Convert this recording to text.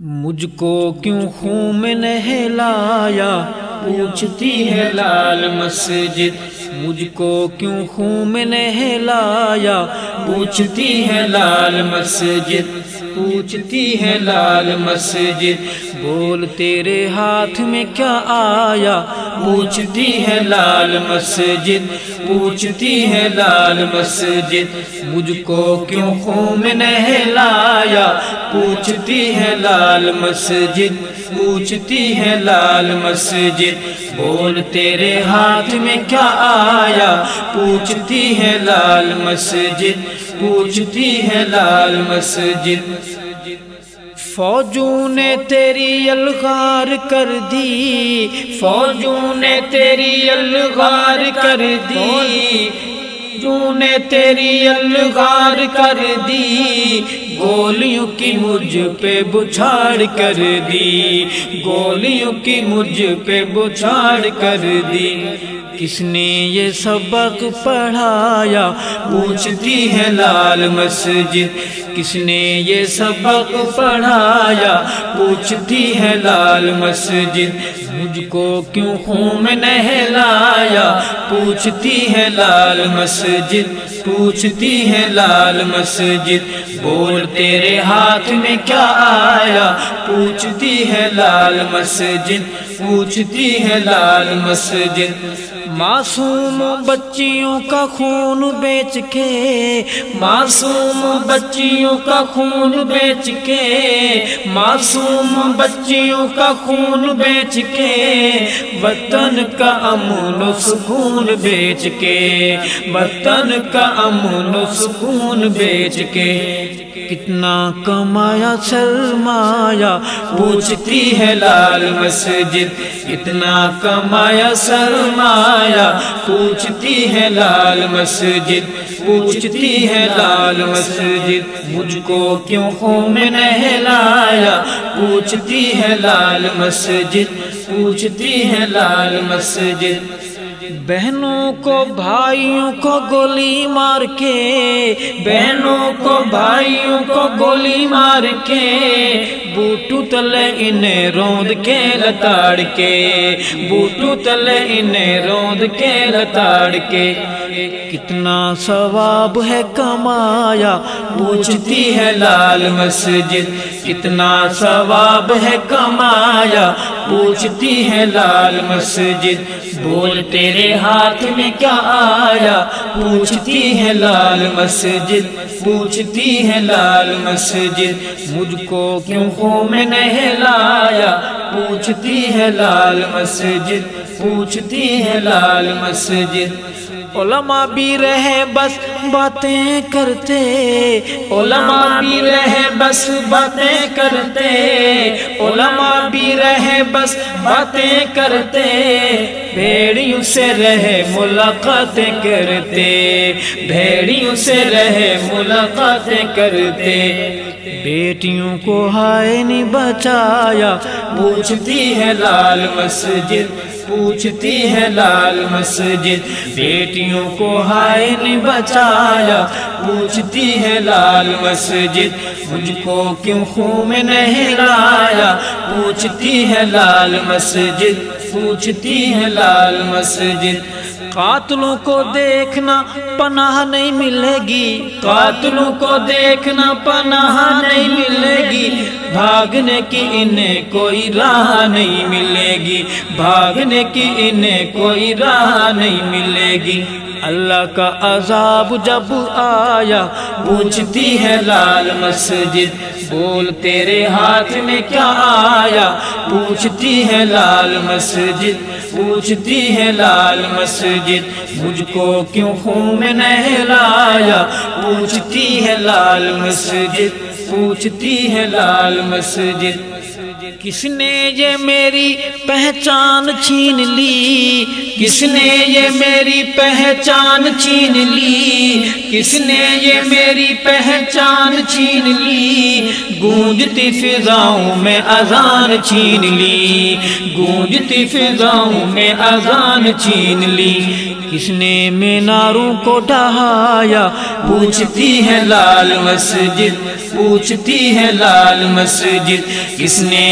مجھ کو کیوں خون میں نہلایا؟ پوچھتی ہے لال مسجد، مجھ کو کیوں خون میں نہلایا؟ پوچھتی ہے لال مسجد، پوچھتی ہے لال مسجد، بول تیرے ہاتھ میں کیا آیا؟ پوچھتی ہے لال مسجد، پوچھتی ہے لال مسجد، مجھ کو کیوں خون میں نہلایا؟ پوچھتی ہے لال مسجد، پوچھتی ہے لال مسجد، بول تیرے ہاتھ میں کیا آیا؟ پوچھتی ہے لال مسجد، پوچھتی ہے لال مسجد۔ فوجوں نے تیری الغار کر دی، فوجوں نے تیری الغار کر دی۔ جو نے تیری الغار کر دی گولیوں کی مجھ پہ بچھاڑ کر دی، گولیوں کی مجھ پہ بچھاڑ کر دی۔ کس نے یہ سبق پڑھایا؟ پوچھتی ہے لال مسجد۔ کس نے یہ سبق پڑھایا؟ پوچھتی ہے لال مسجد۔ مجھ کو کیوں خون نہلایا؟ پوچھتی ہے لال مسجد، پوچھتی ہے لال مسجد، بول تیرے ہاتھ میں کیا آیا؟ پوچھتی ہے لال مسجد، پوچھتی ہے لال مسجد۔ معصوم بچیوں کا خون بیچ کے، معصوم بچیوں کا خون بیچ کے، معصوم بچیوں کا خون بیچ کے، وطن کا امن و سکون بیچ کے، وطن کا امن و سکون بیچ کے۔ کتنا کمایا، سرمایا، پوچھتی ہے لال مسجد، کتنا کمایا، سرمایا۔ پوچھتی ہے لال مسجد، پوچھتی ہے لال مسجد، مجھ کو کیوں خون میں نہلایا؟ پوچھتی ہے لال مسجد، پوچھتی ہے لال مسجد۔ بہنوں کو بھائیوں کو گولی مار کے، بہنوں کو بھائیوں کو گولی مار کے، بوٹو تلے انہیں روند کے لتاڑ کے، بوٹو تلے انہیں روند کے لتاڑ کے۔ کتنا ثواب ہے کمایا پوچھتی ہے لال مسجد، کتنا ثواب ہے کمایا پوچھتی ہے لال مسجد۔ بول تیرے ہاتھ میں کیا آیا؟ پوچھتی ہے لال مسجد پوچھتی ہے لال مسجد۔ مجھ کو کیوں خو میں نہیں لایا پوچھتی ہے لال مسجد پوچھتی ہے لال مسجد۔ علماء بھی رہے بس باتیں کرتے۔ علماء بھی رہے بس باتیں کرتے۔ علماء بھی رہے بس باتیں کرتے۔ بھیڑیوں سے رہے ملاقاتیں کرتے۔ بھیڑیوں سے رہے ملاقاتیں کرتے۔ بیٹیوں کو ہائے نہیں بچایا۔ پوچھتی ہے لال مسجد پوچھتی ہے لال مسجد، بیٹیوں کو ہائے نے بچایا۔ پوچھتی ہے لال مسجد مجھ کو کیوں خون میں نہیں لایا پوچھتی ہے لال مسجد، پوچھتی ہے لال مسجد۔ قاتلوں کو دیکھنا پناہ نہیں ملے گی۔ قاتلوں کو دیکھنا پناہ نہیں ملے گی۔ بھاگنے کی انہیں کوئی راہ نہیں ملے گی۔ بھاگنے کی انہیں کوئی راہ نہیں ملے گی۔ اللہ کا عذاب جب آیا، پوچھتی ہے لال مسجد، بول تیرے ہاتھ میں کیا آیا؟ پوچھتی ہے لال مسجد پوچھتی ہے لال مسجد، مجھ کو کیوں خون میں نہیں پوچھتی ہے لال مسجد، پوچھتی ہے لال مسجد۔ کس نے یہ میری پہچان چھین لی؟ کس نے یہ میری پہچان چھین لی؟ کس نے یہ میری پہچان چھین لی؟ گونجتی فضاؤں میں اذان چھین لی۔ گونجتی فضاؤں میں اذان چھین لی۔ کس نے میناروں کو ڈہایا پوچھتی ہے لال مسجد، پوچھتی ہے لال مسجد۔ کس نے